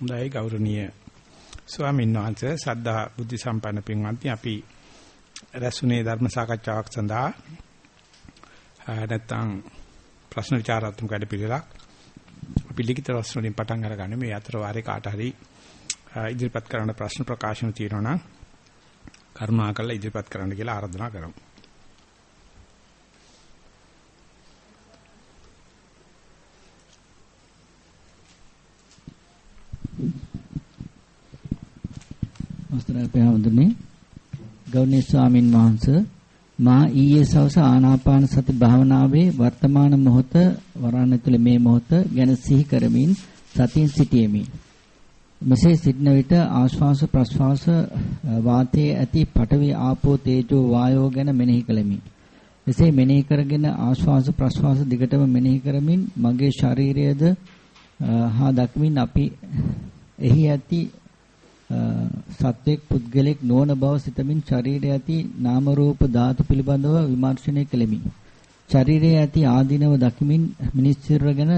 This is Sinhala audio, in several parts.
හොඳයි ගෞරවනීය ස්වාමීන් වහන්සේ. සද්ධා බුද්ධ සම්පන්න පින්වත්නි අපි රැස්ුනේ ධර්ම සාකච්ඡාවක් සඳහා. නැත්තම් ප්‍රශ්න විචාරාත්මක වැඩ පිළිවෙලක් අපි ලිඛිත ප්‍රශ්න වලින් පටන් අරගන්න මේ අතර වාරේ කාට හරි ඉදිරිපත් කරන්න ප්‍රශ්න ප්‍රකාශන තියෙනවා නම් කරුණාකරලා ඉදිරිපත් කරන්න කියලා ආරාධනා කරමු. අවස්ථරයි පහවඳුනේ ගෞරවනීය ස්වාමින් වහන්සේ මා ඊයේ සවස ආනාපාන සති භාවනාවේ වර්තමාන මොහොත වරණ ඇතුළේ මේ මොහොත ගැන සිහි කරමින් සතියින් සිටියෙමි. මෙසේ සිටන විට ආශ්වාස ප්‍රශ්වාස වාතයේ ඇති පඨවි ආපෝ තේජෝ වායෝ ගැන මෙනෙහි කළෙමි. එසේ මෙනෙහි කරගෙන ආශ්වාස ප්‍රශ්වාස දිගටම මෙනෙහි කරමින් මගේ ශරීරයද හා දක්මින් අපි එහි ඇති සත්වෙක් පුද්ගලෙක් නොවන බව සිතමින් ශරීරයේ ඇති නාම රූප ධාතු පිළිබඳව විමර්ශනය කෙලෙමි. ශරීරයේ ඇති ආධිනව දකිමින් මිනිස්සිරගෙන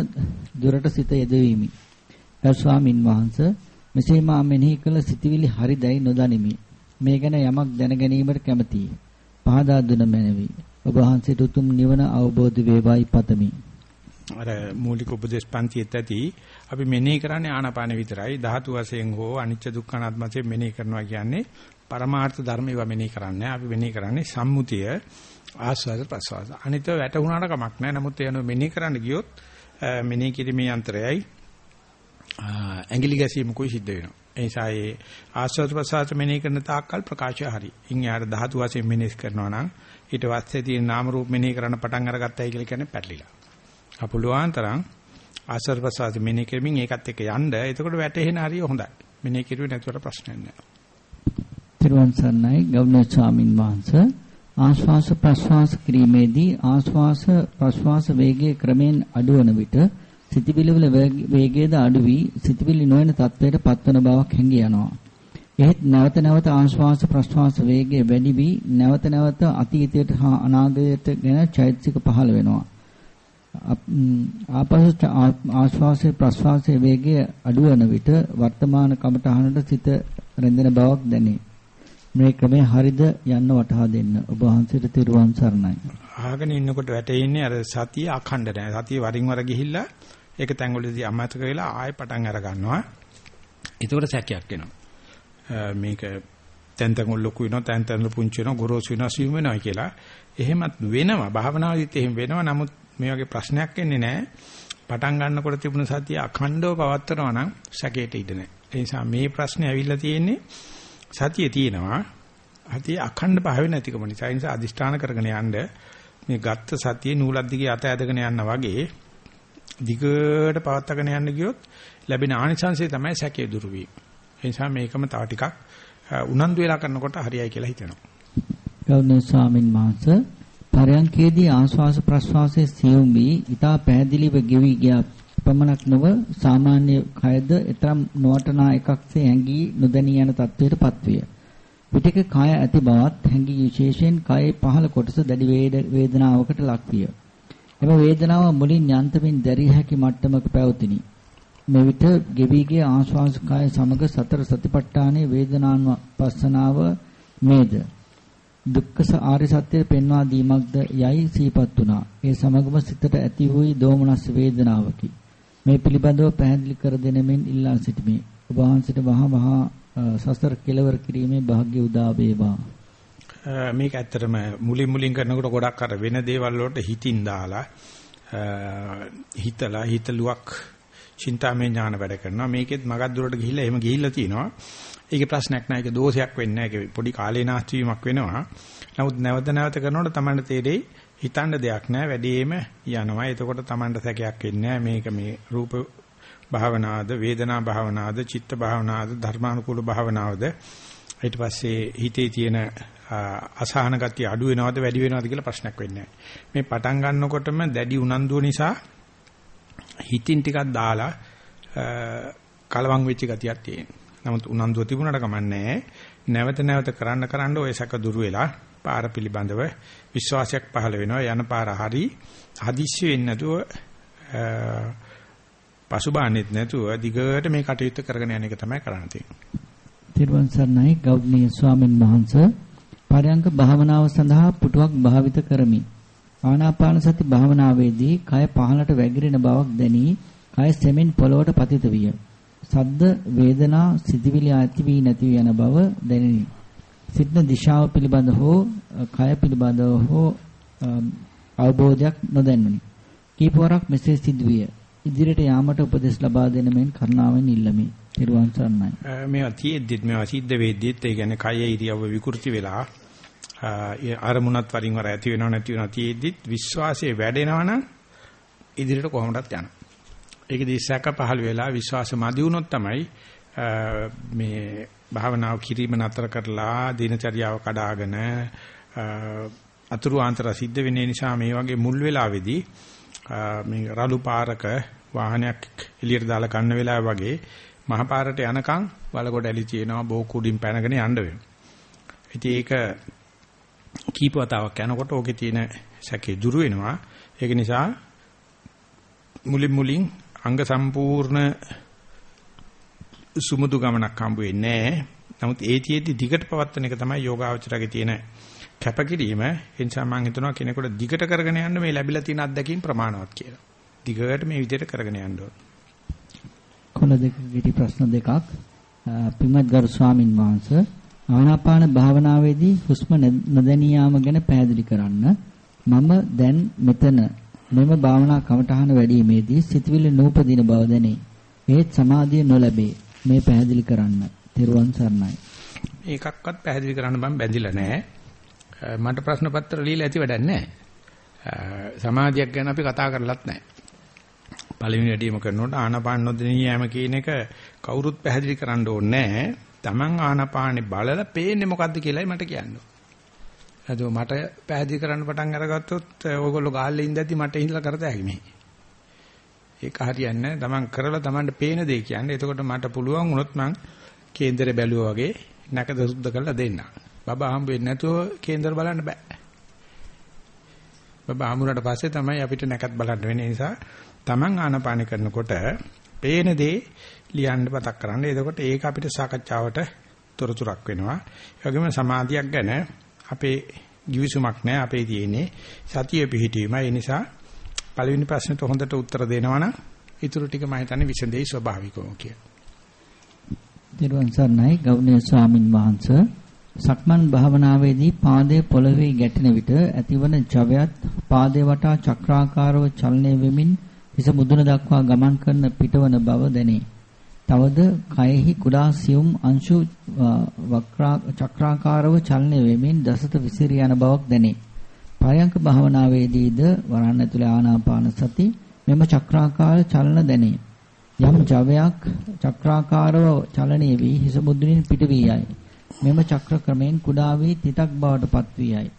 දුරට සිත යෙදවීමි. ස්වාමින් වහන්සේ මෙසේ මා මෙනෙහි කළ සිතවිලි හරිදයි නොදනිමි. මේ ගැන යමක් දැන ගැනීමට කැමැතියි. පහදා දුන මැනවි. ඔබ වහන්සේට උතුම් නිවන අවබෝධ වේවායි පතමි. අර මූලික උපදේශ පන්තියත් ඇති. අපි මෙනෙහි කරන්නේ ආනාපාන විතරයි. ධාතු වශයෙන් හෝ අනිච්ච දුක්ඛ අනාත්ම වශයෙන් මෙනෙහි කරනවා කියන්නේ පරමාර්ථ ධර්ම ඒවා මෙනෙහි කරන්නේ. අපි මෙනෙහි කරන්නේ සම්මුතිය ආස්වාද ප්‍රසවාස අනිත වැටුණාට කමක් නැහැ. නමුත් එයන මෙනෙහි කරන්න ගියොත් මෙනෙහි කිරීමේ යන්ත්‍රයයි ඇඟිලි ගැසීමකුයි සිද්ධ වෙනවා. ඒ නිසා ඒ ආස්වාද ප්‍රසවාස මෙනෙහි කරන තාක්කල් ප්‍රකාශය හරි. ඉන් යාර ධාතු වශයෙන් මෙනෙහි කරනවා නම් ඊට පස්සේ තියෙන නාම රූප මෙනෙහි කරන්න පටන් අරගත්තයි කියලා කියන්නේ පැටලිලා. අපුලුවාන් තරම් ආසර් ප්‍රසාද මෙනේ කරමින් ඒකත් එක්ක යන්න. එතකොට වැටෙහෙන හරිය හොඳයි. මෙනේ කිරුවේ නැතුවට ප්‍රශ්නයක් නැහැ. තිරුවන් සරණයි ගෞරවනීය ස්වාමින් වහන්සේ ආශ්වාස ප්‍රශ්වාස කිරීමේදී ආශ්වාස ප්‍රශ්වාස වේගයේ ක්‍රමෙන් අඩුවන විට සිතවිලි වල වේගයද අඩු වී සිතවිලි නොවන තත්වයට පත්වන බවක් හැඟී යනවා. එහෙත් නැවත නැවත ආශ්වාස ප්‍රශ්වාස වේගය වැඩි වී නැවත නැවත අතීතයට හා අනාගතයට ගැන චෛතසික පහළ වෙනවා. ආපසු ආශ්වාසයේ ප්‍රශ්වාසයේ වේගය අඩු වන විට වර්තමාන කමටහනට සිත රැඳෙන බවක් දැනේ. මේ ක්‍රමය හරිද යන්න වටහා දෙන්න. ඔබ වහන්සේට තෙරුවන් සරණයි. අහගෙන ඉන්නකොට වැටෙන්නේ අර සතිය අඛණ්ඩ නැහැ. සතිය වරින් වර ගිහිල්ලා ඒක තැඟවලදී අමතක වෙලා ආයෙ පටන් අර ගන්නවා. ඒකට සැකයක් එනවා. මේක තැන් තැන් ලොකු වෙනවා තැන් තැන් පුංචි වෙනවා ගොරෝසු වෙනවා සිව් වෙනවා කියලා. එහෙමත් වෙනවා. භාවනාවේදීත් එහෙම වෙනවා. නමුත් මේ වගේ ප්‍රශ්නයක් එන්නේ නැහැ. පටන් ගන්නකොට තිබුණ සතිය අඛණ්ඩව පවත්වනවා නම් සැකේට ඉඩ නැහැ. ඒ නිසා මේ ප්‍රශ්නේ ඇවිල්ලා තියෙන්නේ සතිය තියෙනවා. සතිය අඛණ්ඩ භාවය නැතිකම නිසා. ඒ නිසා අදිෂ්ඨාන කරගෙන යන්න මේ ගත්ත සතියේ නූලක් දිගේ අත ඇදගෙන යන්න වගේ දිගට පවත්වාගෙන යන්න ගියොත් ලැබෙන ආනිසංසය තමයි සැකේ දුරු වීම. ඒ නිසා මේකම තව ටිකක් උනන්දු වෙලා කරනකොට හරියයි කියලා හිතෙනවා. ගෞරවනීය ස්වාමින් වහන්සේ පරයන්කේදී ආශ්වාස ප්‍රශ්වාසයේ සියුම් වී ඊතා පැහැදිලිව ගෙවි ගියා පමණක් නොව සාමාන්‍ය කයද එතරම් නොවටනා එකක්සේ හැඟී නොදැනී යන තත්වයට පත්විය. පිටක කය ඇති බවත් හැඟී විශේෂයෙන් කයේ පහළ කොටස දැඩි වේදනාවකට ලක්විය. එම වේදනාව මුලින් යන්තමින් දැරිය හැකි මට්ටමක පැවතිනි. මෙවිට ගෙවි ගිය ආශ්වාස කය සමග සතර සතිපට්ඨානයේ වේදනාන් පස්සනාව මේද දුක්ඛ ආර්ය සත්‍යය පෙන්වා දීමක්ද යයි සීපත් වුණා. ඒ සමගම සිතට ඇති වූයි දෝමනස් වේදනාවකි. මේ පිළිබඳව පැහැදිලි කර දෙනෙමින් ඉල්ලා සිටිමි. ඔබ වහන්සේට වහා වහා සසර කෙලවර කිරීමේ වාග්ය උදා වේවා. මේක ඇත්තටම මුලින් මුලින් කරනකොට ගොඩක් අර වෙන දේවල් වලට හිතින් දාලා හිතලා හිතලුවක් චින්තාමය ඥාන වැඩ කරනවා. මේකෙත් මගක් දුරට ගිහිල්ලා එහෙම ගිහිල්ලා තිනවා. ඒකේ ප්‍රශ්නයක් නැහැ. ඒක දෝෂයක් වෙන්නේ නැහැ. ඒක පොඩි කාලේ නාස්ති වීමක් වෙනවා. නමුත් නැවත නැවත කරනකොට Tamanට තේරෙයි හිතන්න දෙයක් නැහැ. වැඩිම යනවා. එතකොට Tamanට සැකයක් එන්නේ මේක මේ රූප භාවනාවද, වේදනා භාවනාවද, චිත්ත භාවනාවද, ධර්මානුකූල භාවනාවද ඊට පස්සේ හිතේ තියෙන අසහන ගතිය අඩු වෙනවද වැඩි වෙනවද කියලා ප්‍රශ්නයක් වෙන්නේ මේ පටන් ගන්නකොටම දැඩි උනන්දුව නිසා හිතින් ටිකක් දාලා කලවම් වෙච්ච ගතියක් තියෙනවා. නමුත් උනන්දුව තිබුණාට කමන්නේ නැවත නැවත කරන්න කරන්න ওই සැක දුරු වෙලා පාර පිළිබඳව විශ්වාසයක් පහළ වෙනවා යන පාර හරි හදිස්සි වෙන්නේ නැතුව පසුබාන්නේත් නැතුව දිගට මේ කටයුත්ත කරගෙන යන එක තමයි කරන්න තියෙන්නේ. තිරුවන් සරණයි ගෞඩ්නීය ස්වාමීන් වහන්සේ පරයන්ක භාවනාව සඳහා පුටුවක් භාවිත කරමි. ආනාපාන සති භාවනාවේදී කය පහළට වැగిරෙන බවක් දැනී කය සෙමින් පොළොවට පතිත විය. සද්ද වේදනා සිතිවිලි ඇති වී නැති යන බව දැනිනි. සිටන දිශාව පිළිබඳ හෝ කය පිළිබඳව හෝ අවබෝධයක් නොදැන්නුනි. කීපවරක් මෙසේ සිදුවිය. ඉදිරියට යාමට උපදෙස් ලබා දෙන මෙන් කරුණාවෙන් ඉල්ලමි. ත්‍රිවන් සරණයි. මේවා තියෙද්දිත් මේවා සිද්ධ වෙද්දිත් ඒ කියන්නේ කය ඉරියව්ව විකෘති වෙලා අරමුණත් වරින් වර ඇති වෙනව නැති වෙනව තියෙද්දිත් විශ්වාසය වැඩෙනවා නම් ඉදිරියට කොහොමදත් යනවා. ඒකදී සැක පහළ වෙලා විශ්වාස මදි වුණොත් තමයි මේ භාවනාව කිරීම නතර කරලා දිනචරියාව කඩාගෙන අතුරු ආන්තර සිද්ධ වෙන්නේ නිසා මේ වගේ මුල් වෙලාවේදී මේ රළු පාරක වාහනයක් එළියට දාලා ගන්න වෙලාව වගේ මහ පාරට යනකම් වලගොඩ ඇලි තියෙනවා බෝ කුඩින් පැනගෙන යන්න වෙනවා. ඉතින් ඒක කීප වතාවක් යනකොට ඕකේ තියෙන සැකේ දුරු වෙනවා. ඒක නිසා මුලින් මුලින් අංග සම්පූර්ණ සුමුදු ගමනක් හම්බ වෙන්නේ නැහැ. නමුත් ඒතියෙදි දිගට පවත්වන එක තමයි යෝගාවචරගේ තියෙන කැපකිරීම. ඒ නිසා මම හිතනවා කෙනෙකුට දිගට කරගෙන යන්න මේ ලැබිලා තියෙන අත්දැකීම් ප්‍රමාණවත් කියලා. දිගට මේ විදිහට කරගෙන යන්න ඕන. කොළ දෙක විදි ප්‍රශ්න දෙකක්. පින්වත් ගරු ස්වාමින් වහන්සේ ආනාපාන භාවනාවේදී හුස්ම නොදැනී යාම ගැන පැහැදිලි කරන්න. මම දැන් මෙතන මෙම භාවනා කමඨහන වැඩිීමේදී සිතවිලි නූපදින බව දැනේ. ඒත් සමාධිය නොලැබේ. මේ පැහැදිලි කරන්න. තෙරුවන් සරණයි. ඒකක්වත් පැහැදිලි කරන්න මම බැඳිලා නැහැ. මට ප්‍රශ්න පත්‍ර ලියලා ඇති වැඩක් නැහැ. සමාධියක් ගැන අපි කතා කරලත් නැහැ. පළවෙනි වැඩිම කරනකොට ආනාපාන නොදෙනී යෑම කියන එක කවුරුත් පැහැදිලි කරන්න ඕනේ නැහැ. Taman ආනාපානේ බලලා පේන්නේ මොකද්ද කියලායි මට කියන්න. අද මට පැහැදිලි කරන්න පටන් අරගත්තොත් ඔයගොල්ලෝ ගාල්ලේ ඉඳද්දි මට ඉඳලා කරත හැකි මේ. ඒක හරියන්නේ නැහැ. Taman කරලා Tamanට පේන දේ කියන්නේ. එතකොට මට පුළුවන් වුණොත් මං කේන්දරේ බැලුවා වගේ නැකද සුද්ධ කරලා දෙන්න. බබා හම්බ වෙන්නේ නැතුව කේන්දර බලන්න බෑ. බබා හම්බුනට පස්සේ තමයි අපිට නැකත් බලන්න වෙන්නේ. නිසා Taman ආනපාන කරනකොට පේන දේ ලියන්න පතක් කරන්න. එතකොට ඒක අපිට සාකච්ඡාවට තොරතුරක් වෙනවා. ඒ වගේම සමාධියක් ගැන අපේ givisුමක් නැහැ. අපේ තියෙන්නේ සතිය පිහිටීම. ඒ නිසා පළවෙනි ප්‍රශ්නෙට හොඳට උත්තර දෙනවා නම් ඊටු ටික මම හිතන්නේ විසඳෙයි ස්වභාවිකවම කියලා. දිරුවන් සර්ණයි ගෞණීය ස්වාමින් වහන්සේ සක්මන් භාවනාවේදී පාදයේ පොළවේ ගැටෙන විට ඇතිවන ජවයත් පාදයේ වටා චක්‍රාකාරව චලනය වෙමින් හිස මුදුන දක්වා ගමන් කරන පිටවන බව දැනේ. තවද කයෙහි කුඩා සියුම් අංශු චක්‍රාකාරව චලනය වෙමින් දසත විසිරී යන බවක් දැනේ. පරයන්ක භාවනාවේදීද වරහන් ඇතුලේ ආනාපාන සති මෙම චක්‍රාකාර චලන දැනේ. යම් ජවයක් චක්‍රාකාරව චලනය වී හිස මුදුනින් පිට වී යයි. මෙම චක්‍ර ක්‍රමයෙන් කුඩා වී තිතක් බවට පත් වී යයි.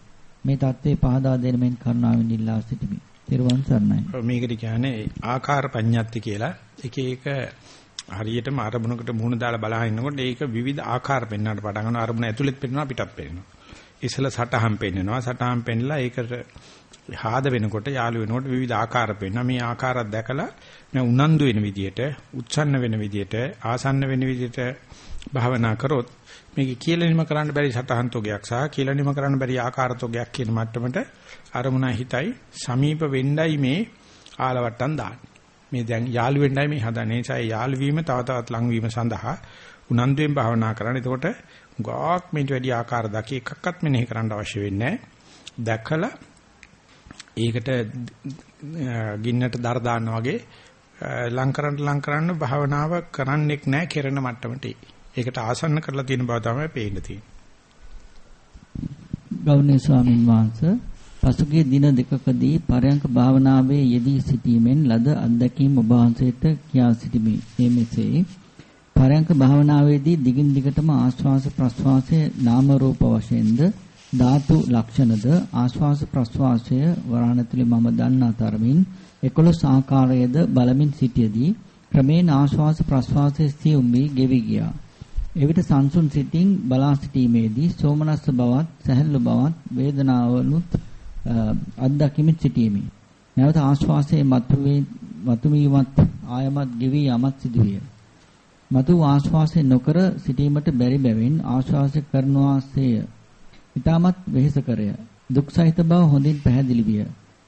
මේ தત્ත්වේ පහදා දෙන මෙන් කරුණාවෙන් ඉල්ලා සිටිමි. තෙරුවන් සරණයි. මේකට කියන්නේ ආකාර පඤ්ඤාත්ති කියලා. එක එක හරියටම අරමුණකට මුහුණ දාලා බලහන් ඉන්නකොට ඒක විවිධ ආකාර පෙන්වන්නට පටන් ගන්නවා. අරමුණ ඇතුළෙත් පෙන්වනවා පිටත් පෙන්වනවා. ඉස්සල සටහන් පෙන්නනවා. සටහන් පෙන්නලා ඒකට හාද වෙනකොට යාළු වෙනකොට විවිධ ආකාර පෙන්වනවා. මේ ආකාරات දැකලා මේ උනන්දු වෙන විදියට, උත්සන්න වෙන විදියට, ආසන්න වෙන විදියට භාවනා කරොත් මේක කියලා නිම කරන්න බැරි සටහන් තෝගයක් සහ කියලා නිම කරන්න බැරි ආකාර තෝගයක් කියන මට්ටමට අරමුණ හිතයි සමීප වෙන්නයි මේ ආලවට්ටම් දාන්නේ. මේ දැන් යාළු වෙන්නයි මේ හදන්නේ. ඒ නිසා යාළු වීම තව තවත් ලං වීම සඳහා උනන්දුවෙන් භාවනා කරන්න. එතකොට ගාක් මේට වැඩි ආකාර දකි එකක්වත් මෙනෙහි කරන්න අවශ්‍ය වෙන්නේ දැකලා ඒකට ගින්නට දර දාන්න වගේ ලං කරන්න ලං කරන්න භාවනාව කරන්නෙක් නැහැ කෙරෙන මට්ටමට. ඒකට ආසන්න කරලා තියෙන බව තමයි පේන්න තියෙන්නේ. ගෞරවනීය ස්වාමින් වහන්සේ පසුගිය දින දෙකකදී පරයන්ක භාවනාවේ යෙදී සිටීමෙන් ලද අත්දැකීම් ඔබ වහන්සේට කියා සිටිමි. මේ මෙසේ පරයන්ක භාවනාවේදී දිගින් දිගටම ආශ්වාස ප්‍රශ්වාසයේ නාම රූප වශයෙන්ද ධාතු ලක්ෂණද ආශ්වාස ප්‍රශ්වාසය වරණතුලි මම දන්නා තරමින් 11 ආකාරයේද බලමින් සිටියේදී ක්‍රමේණ ආශ්වාස ප්‍රශ්වාසයේ සියුම් වී ගෙවි ගියා. එවිට සංසුන් සිතින් බලා සිටීමේදී සෝමනස්ස බවත් සැහැල්ලු බවත් වේදනාවනුත් අත්දැකීමෙන් සිටීමේ නැවත ආශ්වාසයේ මතුවේ මතුවීමත් ආයමත් ගෙවි යමත් සිදුවිය. මතු ආශ්වාසය නොකර සිටීමට බැරි බැවින් ආශ්වාසය කරනවාසේය. ඊටමත් වෙහෙසකරය. දුක් සහිත බව හොඳින් පැහැදිලි විය.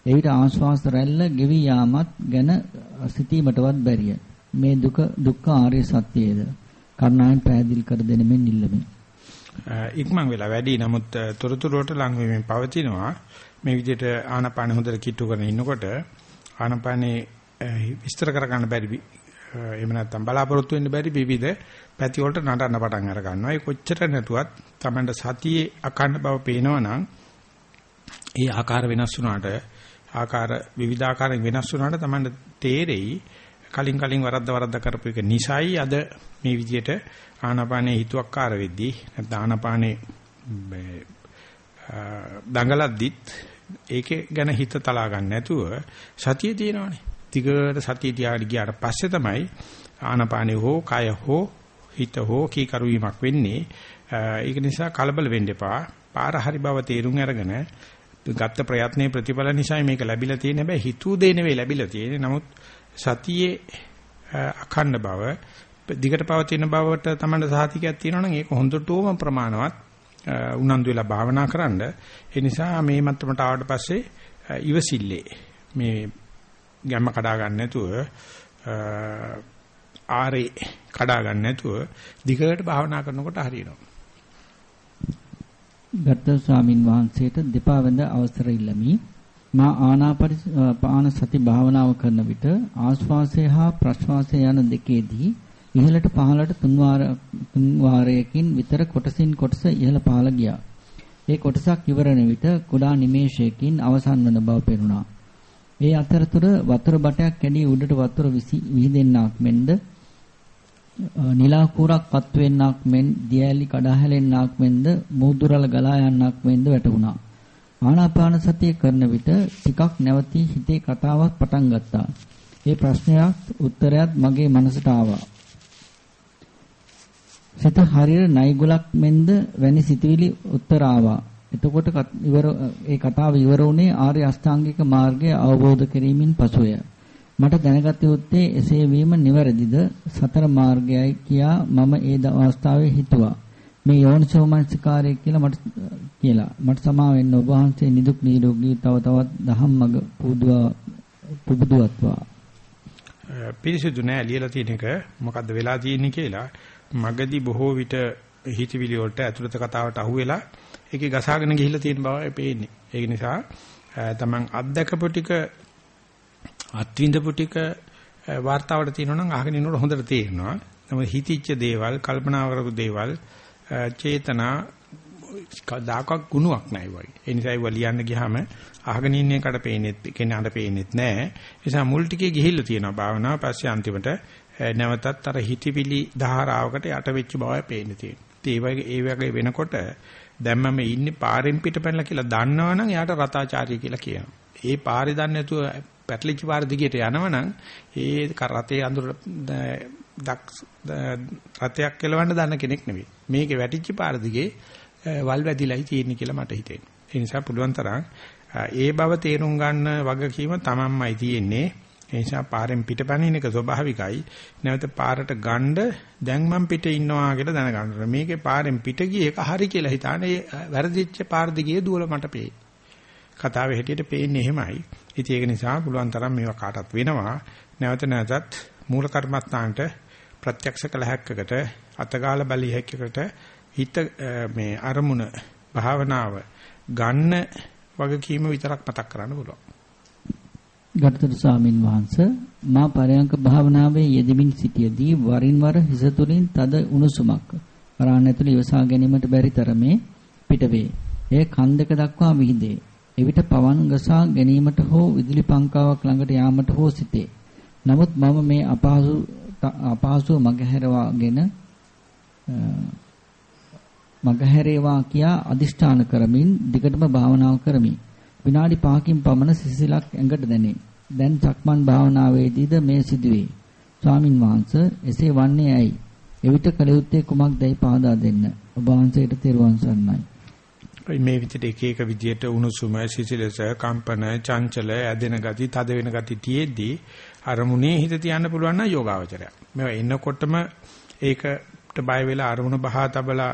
එවිට ආශ්වාස රැල්ල ගෙවි යාමත් ගැන සිටීමටවත් බැරිය. මේ දුක දුක්ඛ ආර්ය සත්‍යයේද? කරුණාවෙන් පැහැදිලි කර දෙන මෙන් ඉල්ලමි. ඉක්මන් වෙලා වැඩි නමුත් තොරතුරු වලට ලං වෙමින් පවතිනවා. මේ විදිහට ආනාපාන හොඳට කිට්ටු කරගෙන ඉන්නකොට ආනාපානේ විස්තර කර ගන්න බැරි එහෙම නැත්නම් බලාපොරොත්තු වෙන්න බැරි විවිධ පැති වලට නටන්න පටන් අර ගන්නවා. ඒ කොච්චර නැතුවත් Tamanට සතියේ අකණ්ඩ බව පේනවනම් ඒ ආකාර වෙනස් වුණාට ආකාර විවිධාකාරයෙන් වෙනස් වුණාට Tamanට තේරෙයි කලින් කලින් වරද්ද වරද්ද කරපු එක නිසයි අද මේ විදිහට ආනාපානේ හිතුවක්කාර වෙද්දී නැත්නම් ආනාපානේ දඟලද්දිත් ඒකේ ගැන හිත තලා ගන්න නැතුව සතිය තියෙනවානේ දිගට සතිය තියාගෙන ගියාට පස්සේ තමයි ආනපානේ හෝ කය හෝ හිත හෝ කීකරු වීමක් වෙන්නේ. ඒක නිසා කලබල වෙන්න එපා. පාර හරි බව තේරුම් අරගෙන ගත්ත ප්‍රයත්නයේ ප්‍රතිඵල නිසා මේක ලැබිලා තියෙන හැබැයි හිතුව දේ නෙවෙයි ලැබිලා තියෙන්නේ. නමුත් සතියේ අඛණ්ඩ බව දිගට පවතින බවට තමයි සාතිකයක් තියෙනවා නම් ඒක හොඳටම ප්‍රමාණවත් උනන්දු වෙලා භාවනා කරන්න. ඒ නිසා මේ මට්ටමට ආවට පස්සේ ඉවසිල්ලේ මේ ගැම්ම කඩා ගන්න නැතුව ආරේ කඩා ගන්න නැතුව දිගට භාවනා කරනකොට හරියනවා. ගර්ථ ස්වාමින් වහන්සේට දෙපා වැඳ අවසර ඉල්ලමි. මා ආනාපාන සති භාවනාව කරන විට ආශ්වාසය හා ප්‍රශ්වාසය යන දෙකේදී ඉහළට පහළට තුන් වාරයකින් විතර කොටසින් කොටස ඉහළ පහළ ගියා. ඒ කොටසක් ඉවරන විට කුඩා නිමේෂයකින් අවසන් වන බව පෙනුණා. ඒ අතරතුර වතුර බටයක් කැඩී උඩට වතුර විහිදෙන්නක් මෙන්ද නිලා කුරක් පත් වෙන්නක් මෙන් දියැලි කඩා හැලෙන්නක් මෙන්ද මූදුරල ගලා යන්නක් මෙන්ද වැටුණා. ආනාපාන සතිය කරන විට ටිකක් නැවතී හිතේ කතාවක් පටන් ගත්තා. ඒ ප්‍රශ්නයක් උත්තරයක් මගේ මනසට ආවා. සිත හරියට නයිගුලක් මෙන්ද වැනි සිතුවිලි උත්තර ආවා. එතකොට ඉවර ඒ කතාව ඉවර වුණේ ආර්ය අෂ්ටාංගික මාර්ගය අවබෝධ කිරීමෙන් පසුය. මට දැනගත යුත්තේ එසේ වීම නිවැරදිද සතර මාර්ගයයි කියා මම ඒ අවස්ථාවේ හිතුවා. මේ යෝනිසෝමනසිකාරය කියලා මට කියලා මට සමා වෙන්න ඔබ වහන්සේ නිදුක් නිරෝගී තව තවත් දහම් මඟ පුදුවා පුබුදුවත්වා. පිරිසිදු නෑ ලියලා තියෙන එක මොකද්ද වෙලා තියෙන්නේ කියලා මගදී බොහෝ විට හිතවිලි වලට ඇතුළත කතාවට අහුවෙලා ඒකේ ගසාගෙන ගිහිල්ලා තියෙන බවයි පේන්නේ. ඒක නිසා තමන් අත්දකපු ටික අත්විඳපු ටික වார்த்தාවට තියෙනවා නම් අහගෙන ඉන්නකොට හොඳට තේරෙනවා. නමුත් හිතිච්ච දේවල්, කල්පනා කරපු දේවල්, චේතනා දාකක් ගුණයක් නැහැ වගේ. ඒ නිසා ඒවා ලියන්න ගියාම අහගෙන ඉන්න එකට පේන්නේ කෙනාට පේන්නේ නැහැ. ඒ නිසා මුල් ටිකේ ගිහිල්ලා තියෙනවා භාවනාව. පස්සේ අන්තිමට Eh, නැවතත් අර හිතවිලි ධාරාවකට යට වෙච්ච බවයි පේන්නේ තියෙන්නේ. ඒ වගේ ඒ වගේ වෙනකොට දැන් මම ඉන්නේ පාරෙන් පිටපැනලා කියලා දන්නවනම් එයාට රතාචාර්ය කියලා කියනවා. ඒ පාරේ දන්නේ නැතුව පැටලිච්ච පාර දිගට යනවනම් ඒ රතේ අඳුර රතයක් කෙලවන්න දන්න කෙනෙක් නෙවෙයි. මේකේ වැටිච්ච පාර දිගේ eh, වල් වැදිලායි තියෙන්නේ කියලා මට හිතෙනවා. ඒ නිසා පුළුවන් තරම් eh, ඒ බව තේරුම් ගන්න වගකීම තමන්මයි තියෙන්නේ. ඒ නිසා පාරෙන් පිටපණින එක ස්වභාවිකයි. නැවත පාරට ගණ්ඩ දැන් මම පිට ඉන්නවා කියලා දැනගන්න. මේකේ පාරෙන් පිට ගියේ එක හරි කියලා හිතානේ වැරදිච්ච පාර දිගේ දුවල මට පේයි. කතාවේ හැටියට පේන්නේ එහෙමයි. ඉතින් ඒක නිසා පුළුවන් තරම් මේවා කාටත් වෙනවා. නැවත නැවතත් මූල කර්මස්ථානට ප්‍රත්‍යක්ෂ කළ හැක්කකට අතගාල බලිය හැක්කකට හිත මේ අරමුණ භාවනාව ගන්න වගකීම විතරක් මතක් කරන්න පුළුවන්. ගරුතර ස්වාමින් වහන්සේ මා පරයන්ක භාවනාවේ යෙදමින් සිටියේදී වරින් වර හිස තුලින් තද උණුසුමක් වරාන් ඇතුළේ ඉවසා ගැනීමට බැරි තරමේ පිටවේ. එය කන් දෙක දක්වා විහිදේ. එවිට පවන් ගසා ගැනීමට හෝ විදුලි පංකාවක් ළඟට යාමට හෝ සිටේ. නමුත් මම මේ අපහසු අපහසුව මගහැරවාගෙන මගහැරේවා කියා අදිෂ්ඨාන කරමින් දිගටම භාවනාව කරමි. විනාඩි 5කින් පමණ සිසිලක් ඇඟට දැනේ. දැන් සක්මන් භාවනාවේදීද මේ සිදුවේ. ස්වාමින් වහන්සේ එසේ වන්නේ ඇයි? එවිට කළ යුත්තේ කුමක්දයි පහදා දෙන්න. ඔබ වහන්සේට තෙරුවන් සරණයි. මේ විදිහට එක එක විදිහට උණුසුම සිසිලස කම්පන චංචල ඇදෙන ගති තද වෙන ගති තියේදී අරමුණේ හිත තියන්න පුළුවන් නම් යෝගාවචරය. මේවා එනකොටම ඒකට බය වෙලා අරමුණ බහා තබලා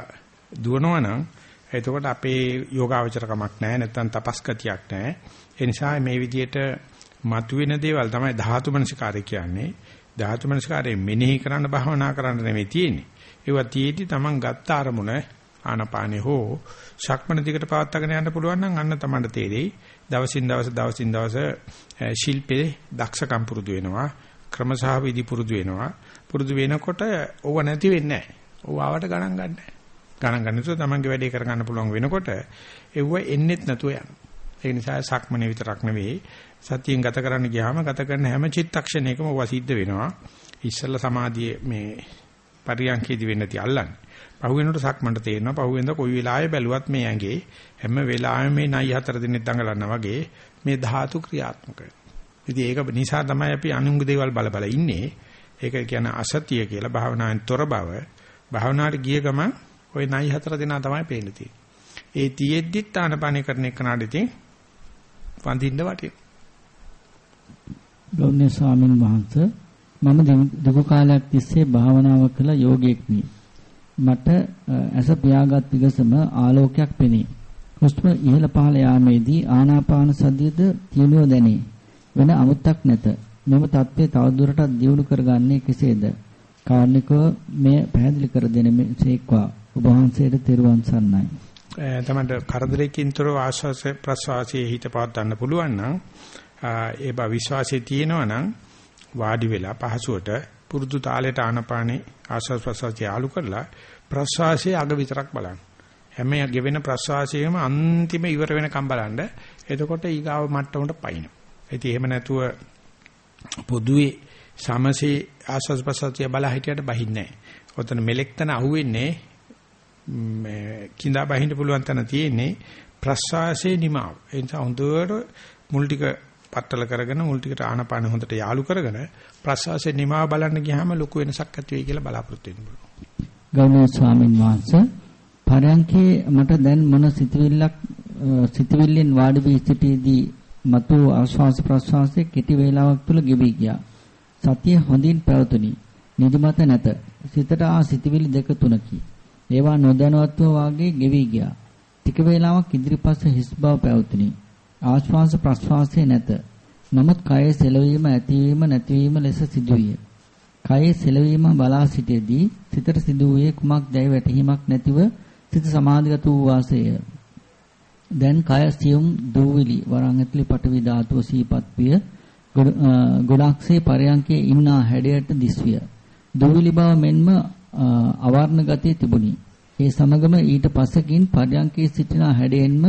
දුවනවා නම් එතකොට අපේ යෝගාවචරකමක් නැහැ නැත්නම් තපස්කතියක් නැහැ. ඒ නිසා මේ විදිහට මතුවෙන දේවල් තමයි ධාතු මනසිකාරය කියන්නේ. ධාතු මනසිකාරය මෙනෙහි කරන්න භාවනා කරන්න නෙමෙයි තියෙන්නේ. ඒවා තියේදී Taman ගත්ත අරමුණ ආනපානේ හෝ ශක්මන දිගට පවත්වාගෙන යන්න පුළුවන් නම් අන්න Tamanට තේරෙයි. දවසින් දවස දවසින් දවස ශිල්පේ දක්ෂකම් පුරුදු වෙනවා. ක්‍රමසහ විදි පුරුදු වෙනවා. පුරුදු වෙනකොට ඕව නැති වෙන්නේ නැහැ. ඕව ආවට ගණන් ගන්න නැහැ. ගණන් ගන්න නැතුව තමන්ගේ වැඩේ කරගන්න පුළුවන් වෙනකොට එව්ව එන්නෙත් නැතුව යනවා. ඒ නිසා සක්මනේ විතරක් නෙවෙයි සතියෙන් ගත කරන්න ගියාම ගත කරන හැම චිත්තක්ෂණයකම ඕවා සිද්ධ වෙනවා. ඉස්සල්ලා සමාධියේ මේ පරියන්කේදී වෙන්න ති අල්ලන්නේ. පහුවෙනකොට සක්මන්ට තේරෙනවා පහුවෙන්ද කොයි වෙලාවෙ බැලුවත් මේ ඇඟේ හැම වෙලාවෙම මේ නයි හතර දිනෙත් දඟලනවා වගේ මේ ධාතු ක්‍රියාත්මක ඉතින් ඒක නිසා තමයි අපි අනුංග දේවල් බල බල ඉන්නේ. ඒක කියන්නේ අසතිය කියලා භාවනාවෙන් තොර බව. භාවනාවට ගිය ගමන් ওই නයි හතර දෙනා තමයි පේන්න තියෙන්නේ. ඒ තියෙද්දිත් ආනපානේ කරන එක නඩදී වඳින්න වටින. ගෞරවනීය ස්වාමීන් වහන්සේ මම දීර්ඝ කාලයක් තිස්සේ භාවනාව කළ යෝගීෙක්මි. මට ඇස පියාගත් විගසම ආලෝකයක් පෙනේ. හුස්ම ඉහළ පහළ යාමේදී ආනාපාන සතියද තියුණුව දැනේ. වෙන අමුත්තක් නැත. මෙම தත්ත්වය තවදුරටත් දියුණු කරගන්නේ කෙසේද? කාර්නිකව මෙය පැහැදිලි කර දෙන මේක්වා. ඔබ වහන්සේට තෙරුවන් සරණයි. තමන්ට කරදරයකින්තරව ආශ්වාස ප්‍රශ්වාසයේ හිත පවත් ගන්න පුළුවන් නම් ඒ බා විශ්වාසයේ තියෙනවා නම් වාඩි වෙලා පහසුවට පුරුදු තාලෙට ආනපානේ ආශ්වාස ප්‍රශ්වාසය ආලු කරලා ප්‍රශ්වාසයේ අග විතරක් බලන්න. හැම ගෙවෙන ප්‍රශ්වාසයේම අන්තිම ඉවර වෙනකම් බලන්න. එතකොට ඊගාව මට්ටමට පයින්න. ඉතින් එහෙම නැතුව පොදුවේ සමසේ ආස්වාද ප්‍රසතිය බලා හිටියට බහින්නේ නැහැ. ඔතන මෙලෙක් තන අහුවෙන්නේ මේ කිඳා බහින්න පුළුවන් තැන තියෙන්නේ ප්‍රස්වාසයේ නිමාව. ඒ නිසා හොඳට මුල් ටික පట్టල කරගෙන මුල් ටිකට ආනපාන හොඳට යාලු කරගෙන ප්‍රස්වාසයේ නිමාව බලන්න ගියාම ලොකු වෙනසක් ඇති වෙයි කියලා බලාපොරොත්තු වෙන්න පුළුවන්. ගෞරවනීය ස්වාමින් වහන්සේ පරයන්කේ මට දැන් මොන සිතවිල්ලක් සිතවිල්ලෙන් වාඩි වී සිටීදී මතු ආශ්වාස ප්‍රශ්වාසයේ කෙටි වේලාවක් තුල ගෙවි ගියා. සතිය හොඳින් පැවතුණි. නිදිමත නැත. සිතට ආ සිතවිලි දෙක තුනකි. ඒවා නොදැනුවත්ව වාගේ ගෙවි ගියා. ටික වේලාවක් ඉදිරිපස්ස හිස් බව පැවතුණි. ආශ්වාස ප්‍රශ්වාසයේ නැත. නමුත් කයේ සෙලවීම ඇතිවීම නැතිවීම ලෙස සිදුවිය. කයේ සෙලවීම බලා සිටෙදී සිතට සිදුවේ කුමක් දැයි වැටහීමක් නැතිව සිත සමාධිගත වූ වාසය. දැන් කය සියුම් දූවිලි වරන් ඇතුලේ පටවි ධාතුව සීපත් විය ගොඩක්සේ පරයන්කේ ඉන්නා හැඩයට දිස්විය. දූවිලි බව මෙන්ම අවර්ණ ගතිය තිබුණි. ඒ සමගම ඊට පසකින් පරයන්කේ සිටින හැඩයෙන්ම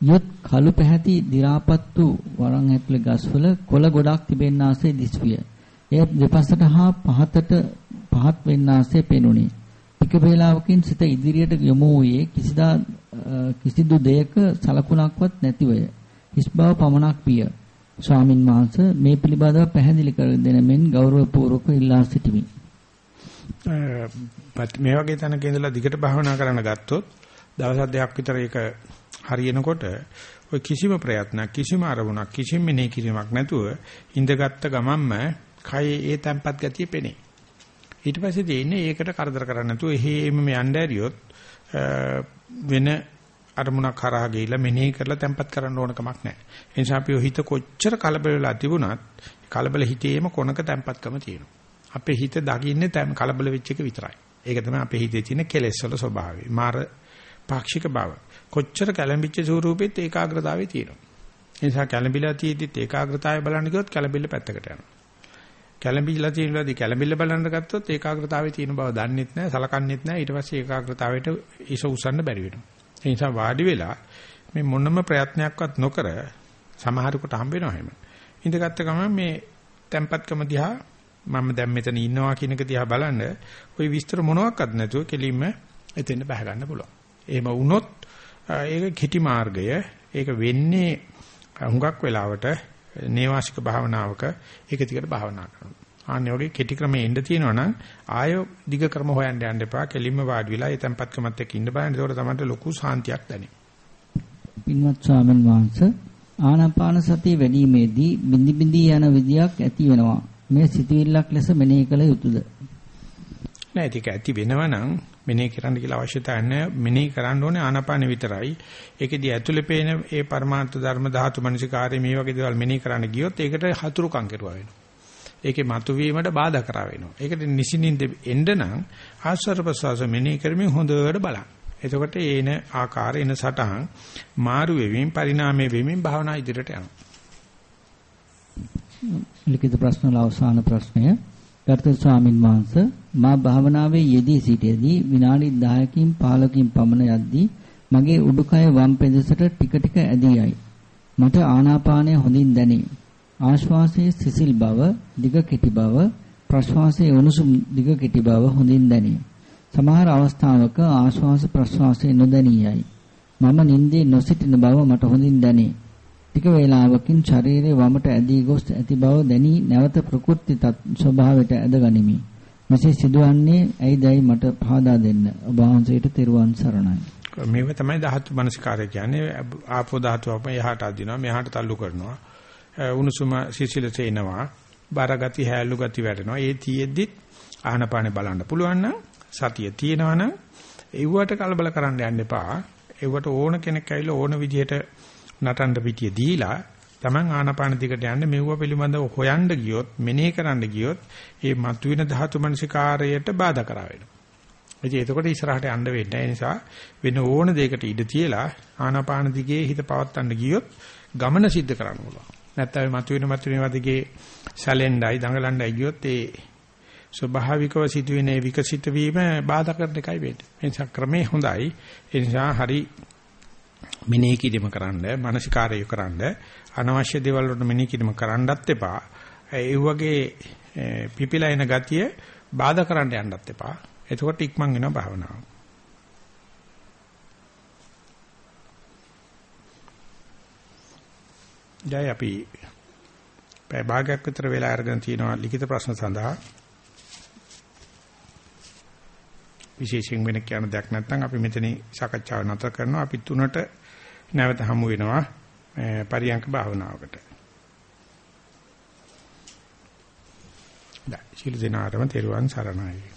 යොත් කළු පැහැති දි รา පත් වූ වරන් ඇතුලේ ගස්වල කොළ ගොඩක් තිබෙන්නාසේ දිස්විය. එය දෙපසට හා පහතට පහත් වෙන්නාසේ පෙනුනි. ටික වේලාවකින් සිත ඉදිරියට යොමු වූයේ කිසිදා කිසිදු දෙයක සලකුණක්වත් නැතිවය. හිස් බව පමණක් පිය. ස්වාමින් වහන්සේ මේ පිළිබඳව පැහැදිලි කර දෙන මෙන් ගෞරවපූර්වක ඉල්ලා සිටිමි. මේ වගේ තැනක ඉඳලා දිගට භාවනා කරන්න ගත්තොත් දවස් දෙකක් විතර ඒක හරියනකොට ඔය කිසිම ප්‍රයත්නක් කිසිම අරමුණක් කිසිම මෙනෙහි කිරීමක් නැතුව ඉඳගත්ත ගමන්ම කයේ ඒ තැම්පත් ගතිය පෙනේ. ඊට පස්සේ තියෙන්නේ ඒකට කරදර කරන්නේ නැතුව එහෙම මේ යන්න ඇරියොත් වෙන අරමුණක් කරා ගිහිල්ලා මෙනෙහි කරලා තැම්පත් කරන්න ඕන කමක් නැහැ. ඒ නිසා අපි හිත කොච්චර කලබල වෙලා තිබුණත් කලබල හිතේම කොනක තැම්පත්කම තියෙනවා. අපේ හිත දකින්නේ කලබල වෙච්ච එක විතරයි. ඒක තමයි අපේ හිතේ තියෙන කෙලෙස් වල ස්වභාවය. මාර පාක්ෂික බව. කොච්චර කැළඹිච්ච ස්වරූපෙත් ඒකාග්‍රතාවය තියෙනවා. ඒ නිසා කැළඹිලා තියෙද්දිත් ඒකාග්‍රතාවය බලන්න ගියොත් කැළඹිල්ල පැත්තකට යනවා. කැළඹිලා තියෙනවාදී කැළඹිල්ල බලන්න ගත්තොත් ඒකාග්‍රතාවයේ තියෙන බව දන්නෙත් නැහැ සලකන්නෙත් නැහැ ඊට පස්සේ ඒකාග්‍රතාවයට ඉස උස්සන්න බැරි වෙනවා ඒ නිසා වාඩි වෙලා මේ මොනම ප්‍රයත්නයක්වත් නොකර සමහරකට හම්බ වෙනවා එහෙම. ඉඳගත්ත ගමන් මේ tempatකම දිහා මම දැන් මෙතන ඉන්නවා කියන එක දිහා බලන්න ওই විස්තර මොනවත් නැතුව කෙලින්ම එතෙන් බහ ගන්න පුළුවන්. එහෙම වුණොත් ඒක කිටි මාර්ගය. ඒක වෙන්නේ හුඟක් වෙලාවට නේවාසික භාවනාවක ඒක දිගට භාවනා කරනවා. ආන්නේ වගේ කෙටි ක්‍රමේ එන්න තියෙනවා නම් ආය දිග ක්‍රම හොයන්න යන්න එපා. කෙලින්ම වාඩි වෙලා ඒ tempatකමත් එක්ක ඉන්න බලන්න. ඒකට තමයි ලොකු සාන්තියක් දැනෙන්නේ. පින්වත් ස්වාමීන් වහන්සේ ආනාපාන සතිය වැඩිීමේදී බිඳි බිඳි යන විදියක් ඇති වෙනවා. මේ සිතුවිල්ලක් ලෙස මෙනෙහි කළ යුතුයද? නෑ ඒක ඇති වෙනවනම් මෙනෙහි කරන්න කියලා අවශ්‍යතාවය නැහැ. මෙනෙහි කරන්න ඕනේ ආනාපානෙ විතරයි. ඒකෙදී ඇතුලේ පේන ඒ පරමාර්ථ ධර්ම ධාතු මනසිකාරය මේ වගේ දේවල් මෙනෙහි කරන්න ගියොත් ඒකට හතුරුකම් කෙරුවා වෙනවා. ඒකේ මතුවීමට බාධා කරා වෙනවා. ඒකට නිසින්ින්ද එන්න නම් ආස්වාද ප්‍රසවාස මෙනෙහි කරමින් හොඳට බලන්න. එතකොට ඒන ආකාර එන සටහන් මාරු වෙමින් පරිණාමය වෙමින් භාවනා ඉදිරියට යනවා. ලිඛිත ප්‍රශ්න වල අවසාන ප්‍රශ්නය ගර්ථ ස්වාමින් වහන්සේ මා භාවනාවේ යෙදී සිටියේදී විනාඩි 10කින් 15කින් පමණ යද්දී මගේ උඩුකය වම් පෙදෙසට ටික ටික ඇදී යයි. මට ආනාපානය හොඳින් දැනේ. ආශ්වාසයේ සිසිල් බව, දිග කෙටි බව, ප්‍රශ්වාසයේ උණුසුම් දිග කෙටි බව හොඳින් දැනේ. සමහර අවස්ථාවක ආශ්වාස ප්‍රශ්වාසයේ නොදැනී යයි. මම නිින්දේ නොසිටින බව මට හොඳින් දැනේ. ටික වේලාවකින් ශරීරයේ වමට ඇදී ගොස් ඇති බව දැනී නැවත ප්‍රකෘති ස්වභාවයට ඇදගනිමි. මෙසේ සිදුවන්නේ ඇයිදයි මට පහදා දෙන්න. ඔබ වහන්සේට තෙරුවන් සරණයි. මේක තමයි ධාතු මනසිකාරය කියන්නේ ආපෝ ධාතුව අප එහාට අදිනවා මෙහාට තල්ලු කරනවා. උණුසුම සිසිලස එනවා. බාරගති හැලු ගති වැටෙනවා. ඒ තියෙද්දි ආහනපානේ බලන්න පුළුවන් නම් සතිය තියෙනවා නම් ඒවට කලබල කරන්න යන්න එපා. ඒවට ඕන කෙනෙක් ඇවිල්ලා ඕන විදිහට නටන්න පිටිය දීලා Taman ආනාපාන දිගට යන්න මෙව්ව පිළිබඳව හොයන්න ගියොත් මෙනෙහි කරන්න ගියොත් ඒ මතුවෙන ධාතු මනසිකාරයට බාධා කරා වෙනවා. ඉතින් එතකොට ඉස්සරහට යන්න වෙන්නේ ඒ නිසා වෙන ඕන දෙයකට ඉඩ තියලා ආනාපාන දිගේ හිත පවත්වන්න ගියොත් ගමන සිද්ධ කරන්න පුළුවන්. නැත්නම් මතුවෙන මතුවෙන වදිගේ සැලෙන්ඩයි දඟලන්නයි ගියොත් ඒ ස්වභාවිකව සිදුවෙන විකසිත වීම බාධා කරන එකයි වෙන්නේ. ඒ නිසා ක්‍රමේ හොඳයි. ඒ නිසා හරි මෙනෙහි කිරීම කරන්න, මානසිකාරය කරන්න, අනවශ්‍ය දේවල් වලට මෙනෙහි කිරීම කරන්නත් එපා. ඒ වගේ පිපිලා එන ගතිය බාධා කරන්න යන්නත් එපා. එතකොට ඉක්මන් වෙනවා භාවනාව. දැන් අපි පැය භාගයක් විතර වෙලා අරගෙන තිනවා ලිඛිත ප්‍රශ්න සඳහා විශේෂයෙන් වෙන කියන දෙයක් නැත්නම් අපි මෙතනින් සාකච්ඡාව නතර කරනවා. අපි තුනට නැවත හමු වෙනවා පරියංක භාවනාවකට. දැන් ශිල් දිනාරම තෙරුවන් සරණයි.